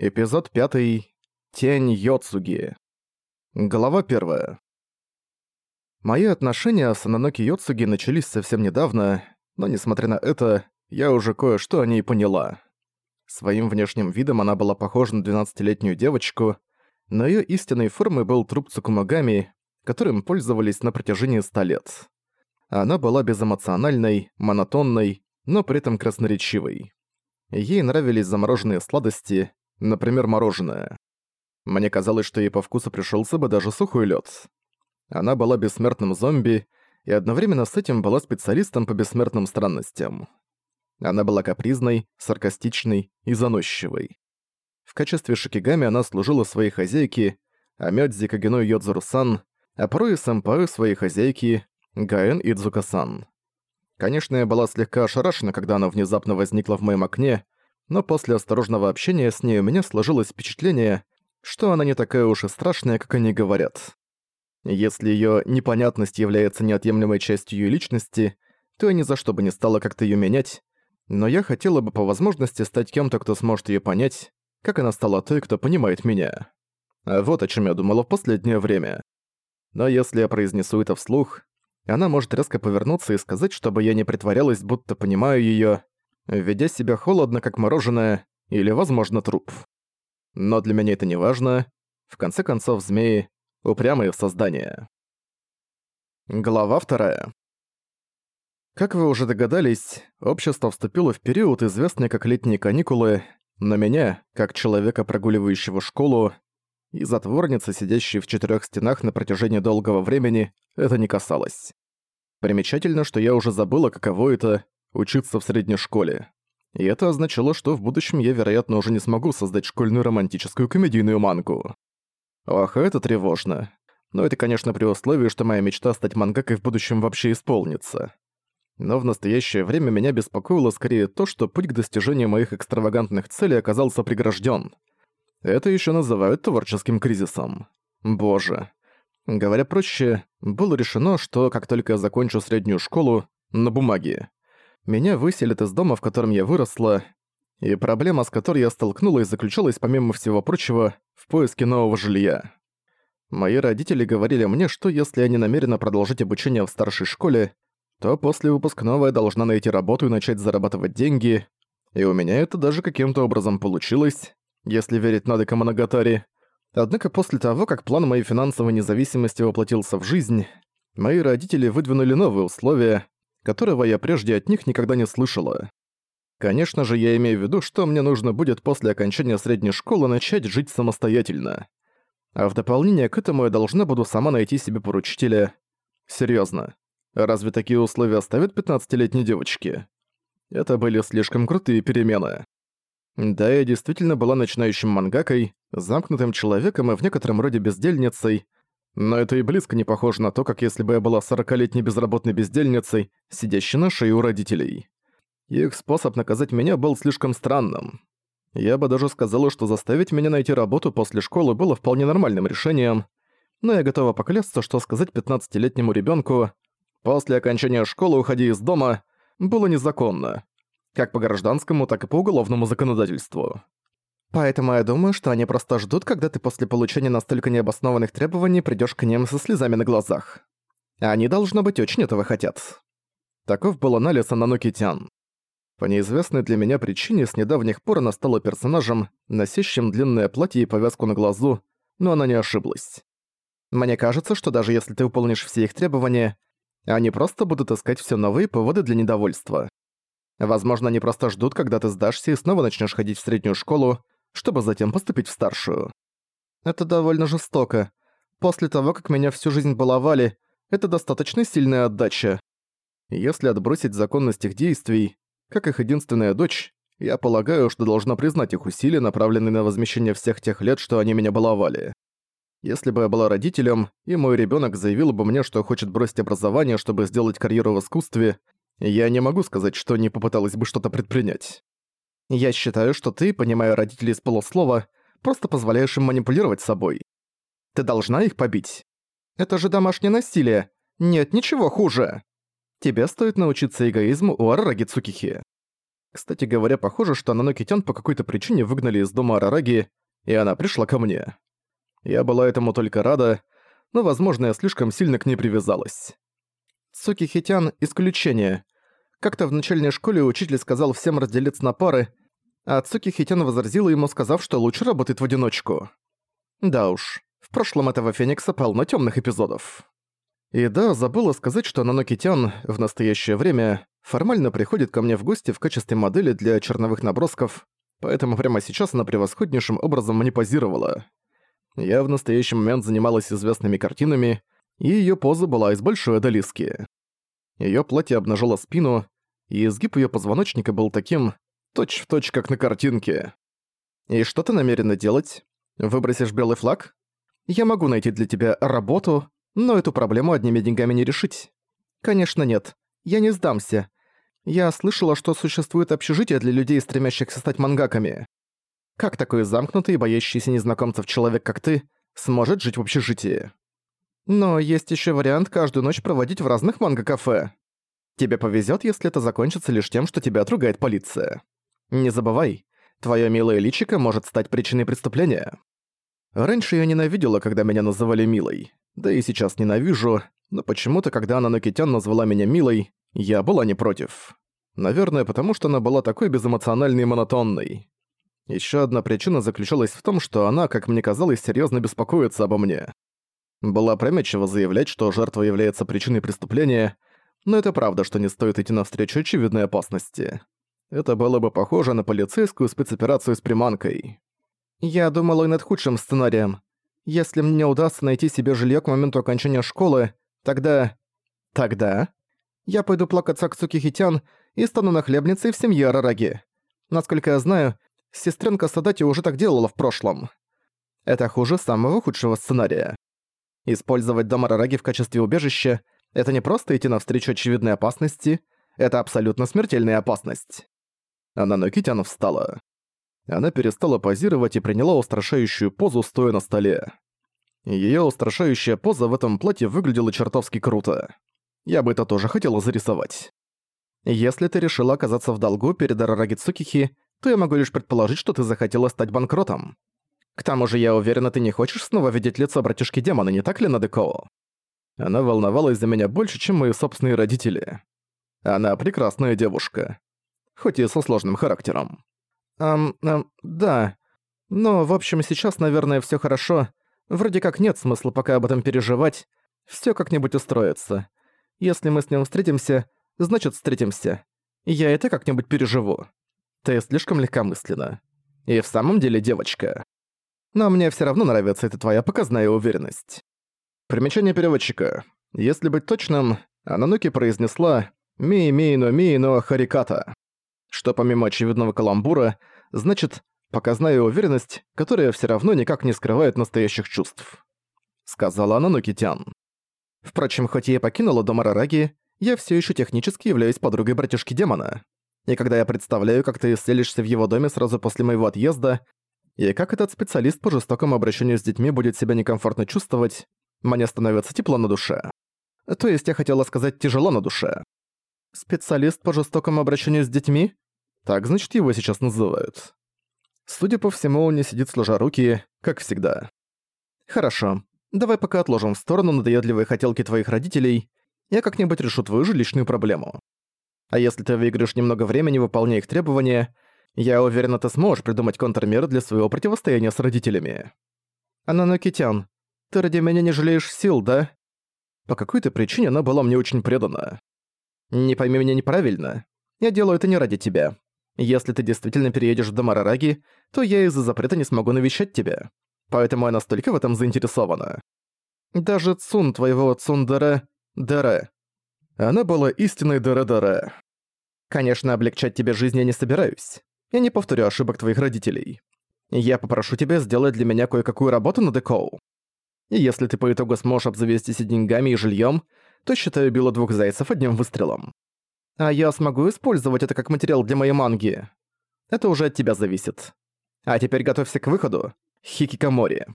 Эпизод 5. Тень Йоцуги. Глава 1. Мои отношения с Ананоки Йоцуги начались совсем недавно, но несмотря на это, я уже кое-что о ней поняла. Своим внешним видом она была похожа на 12-летнюю девочку, но её истинной формой был труп Цукумагами, которым пользовались на протяжении 100 лет. Она была безэмоциональной, монотонной, но при этом красноречивой. Ей нравились замороженные сладости, Например, мороженое. Мне казалось, что ей по вкусу пришелся бы даже сухой лед. Она была бессмертным зомби и одновременно с этим была специалистом по бессмертным странностям. Она была капризной, саркастичной и заносчивой. В качестве шикигами она служила своей хозяйке, Амёдзи Кагену Йодзуру-сан, а порой и сэмпаю своей хозяйки Гаэн Идзука-сан. Конечно, я была слегка ошарашена, когда она внезапно возникла в моем окне, но после осторожного общения с ней у меня сложилось впечатление, что она не такая уж и страшная, как они говорят. Если её непонятность является неотъемлемой частью её личности, то я ни за что бы не стала как-то её менять, но я хотела бы по возможности стать кем-то, кто сможет её понять, как она стала той, кто понимает меня. А вот о чем я думала в последнее время. Но если я произнесу это вслух, она может резко повернуться и сказать, чтобы я не притворялась, будто понимаю её, ведя себя холодно, как мороженое, или, возможно, труп. Но для меня это не важно. В конце концов, змеи — упрямые в создании. Глава вторая. Как вы уже догадались, общество вступило в период, известный как летние каникулы, но меня, как человека, прогуливающего школу, и затворницы, сидящей в четырех стенах на протяжении долгого времени, это не касалось. Примечательно, что я уже забыла, каково это учиться в средней школе. И это означало, что в будущем я, вероятно, уже не смогу создать школьную романтическую комедийную мангу. Ох, это тревожно. Но это, конечно, при условии, что моя мечта стать мангакой в будущем вообще исполнится. Но в настоящее время меня беспокоило скорее то, что путь к достижению моих экстравагантных целей оказался прегражден. Это еще называют творческим кризисом. Боже. Говоря проще, было решено, что как только я закончу среднюю школу, на бумаге, меня выселят из дома, в котором я выросла, и проблема, с которой я столкнулась, заключалась, помимо всего прочего, в поиске нового жилья. Мои родители говорили мне, что если я не намерена продолжить обучение в старшей школе, то после выпускного я должна найти работу и начать зарабатывать деньги, и у меня это даже каким-то образом получилось, если верить Надека Моногатари. Однако после того, как план моей финансовой независимости воплотился в жизнь, мои родители выдвинули новые условия, которого я прежде от них никогда не слышала. Конечно же, я имею в виду, что мне нужно будет после окончания средней школы начать жить самостоятельно. А в дополнение к этому я должна буду сама найти себе поручителя. Серьезно, разве такие условия оставят 15-летней девочке? Это были слишком крутые перемены. Да, я действительно была начинающим мангакой, замкнутым человеком и в некотором роде бездельницей, но это и близко не похоже на то, как если бы я была сорокалетней безработной бездельницей, сидящей на шее у родителей. Их способ наказать меня был слишком странным. Я бы даже сказала, что заставить меня найти работу после школы было вполне нормальным решением, но я готова поклясться, что сказать 15-летнему ребенку «после окончания школы уходи из дома» было незаконно, как по гражданскому, так и по уголовному законодательству. Поэтому я думаю, что они просто ждут, когда ты после получения настолько необоснованных требований придёшь к ним со слезами на глазах. Они, должно быть, очень этого хотят. Таков был анализ Ананоки Тян. По неизвестной для меня причине с недавних пор она стала персонажем, носящим длинное платье и повязку на глазу, но она не ошиблась. Мне кажется, что даже если ты выполнишь все их требования, они просто будут искать все новые поводы для недовольства. Возможно, они просто ждут, когда ты сдашься и снова начнешь ходить в среднюю школу, чтобы затем поступить в старшую. Это довольно жестоко. После того, как меня всю жизнь баловали, это достаточно сильная отдача. Если отбросить законность их действий, как их единственная дочь, я полагаю, что должна признать их усилия, направленные на возмещение всех тех лет, что они меня баловали. Если бы я была родителем, и мой ребенок заявил бы мне, что хочет бросить образование, чтобы сделать карьеру в искусстве, я не могу сказать, что не попыталась бы что-то предпринять. Я считаю, что ты, понимая родителей с полуслова, просто позволяешь им манипулировать собой. Ты должна их побить. Это же домашнее насилие. Нет ничего хуже. Тебе стоит научиться эгоизму у Арараги Цукихи. Кстати говоря, похоже, что Ананокитян по какой-то причине выгнали из дома Арараги, и она пришла ко мне. Я была этому только рада, но, возможно, я слишком сильно к ней привязалась. Цуки Хитян – исключение. Как-то в начальной школе учитель сказал всем разделиться на пары, а Цуки Хитян возразила ему, сказав, что лучше работает в одиночку. Да уж, в прошлом этого Феникса полно темных эпизодов. И да, забыла сказать, что Нанокитян в настоящее время формально приходит ко мне в гости в качестве модели для черновых набросков, поэтому прямо сейчас она превосходнейшим образом манипозировала. Я в настоящий момент занималась известными картинами, и её поза была из большой одолиски. Её платье обнажало спину, и изгиб её позвоночника был таким, точь-в-точь, точь, как на картинке. «И что ты намерена делать? Выбросишь белый флаг? Я могу найти для тебя работу, но эту проблему одними деньгами не решить. Конечно нет, я не сдамся. Я слышала, что существует общежитие для людей, стремящихся стать мангаками. Как такой замкнутый и боящийся незнакомцев человек, как ты, сможет жить в общежитии? Но есть еще вариант каждую ночь проводить в разных манго-кафе. Тебе повезет, если это закончится лишь тем, что тебя отругает полиция. Не забывай, твое милое личико может стать причиной преступления. Раньше я ненавидела, когда меня называли милой. Да и сейчас ненавижу, но почему-то, когда она Накитян назвала меня милой, я была не против. Наверное, потому что она была такой безэмоциональной и монотонной. Еще одна причина заключалась в том, что она, как мне казалось, серьезно беспокоится обо мне. Была опрометчиво заявлять, что жертва является причиной преступления, но это правда, что не стоит идти навстречу очевидной опасности. Это было бы похоже на полицейскую спецоперацию с приманкой. Я думала и над худшим сценарием. Если мне удастся найти себе жилье к моменту окончания школы, тогда... Тогда... Я пойду плакаться к Цукихитян и стану нахлебницей в семье Арараги. Насколько я знаю, Сестренка Садати уже так делала в прошлом. Это хуже самого худшего сценария. Использовать дом Арараги в качестве убежища — это не просто идти навстречу очевидной опасности, это абсолютно смертельная опасность. Она на Китяну встала. Она перестала позировать и приняла устрашающую позу, стоя на столе. Её устрашающая поза в этом платье выглядела чертовски круто. Я бы это тоже хотела зарисовать. Если ты решила оказаться в долгу перед Арараги Цукихи, то я могу лишь предположить, что ты захотела стать банкротом. К тому же я уверена, ты не хочешь снова видеть лицо братишки-демона, не так ли, Надекоу? Она волновалась за меня больше, чем мои собственные родители. Она прекрасная девушка. Хоть и со сложным характером. Эм, эм, да. Но, в общем, сейчас, наверное, всё хорошо. Вроде как нет смысла пока об этом переживать. Всё как-нибудь устроится. Если мы с ним встретимся, значит встретимся. Я это как-нибудь переживу. Ты слишком легкомысленна. И в самом деле девочка. Но мне все равно нравится эта твоя показная уверенность. Примечание переводчика. Если быть точным, Анануки произнесла «ми-ми-но ми-но хариката», что помимо очевидного каламбура, значит «показная уверенность, которая все равно никак не скрывает настоящих чувств», — сказала Анануки-тян. Впрочем, хоть я и покинула дом Арараги, я все еще технически являюсь подругой братишки демона. И когда я представляю, как ты селишься в его доме сразу после моего отъезда, и как этот специалист по жестокому обращению с детьми будет себя некомфортно чувствовать, мне становится тепло на душе. То есть я хотела сказать тяжело на душе. Специалист по жестокому обращению с детьми? Так, значит, его сейчас называют. Судя по всему, он не сидит сложа руки, как всегда. Хорошо. Давай пока отложим в сторону надоедливые хотелки твоих родителей. Я как-нибудь решу твою жилищную проблему. А если ты выиграешь немного времени, выполняя их требования, я уверен, ты сможешь придумать контрмеры для своего противостояния с родителями. Ананокитян, ты ради меня не жалеешь сил, да? По какой-то причине она была мне очень предана. Не пойми меня неправильно. Я делаю это не ради тебя. Если ты действительно переедешь в дом Арараги, то я из-за запрета не смогу навещать тебя. Поэтому я настолько в этом заинтересована. Даже Цун твоего Цундера... Дера она была истинной Дара-Дара. Конечно, облегчать тебе жизнь я не собираюсь. Я не повторю ошибок твоих родителей. Я попрошу тебя сделать для меня кое-какую работу на Декоу. И если ты по итогу сможешь обзавестись и деньгами, и жильем, то считай, убила двух зайцев одним выстрелом. А я смогу использовать это как материал для моей манги. Это уже от тебя зависит. А теперь готовься к выходу. Хикикомори.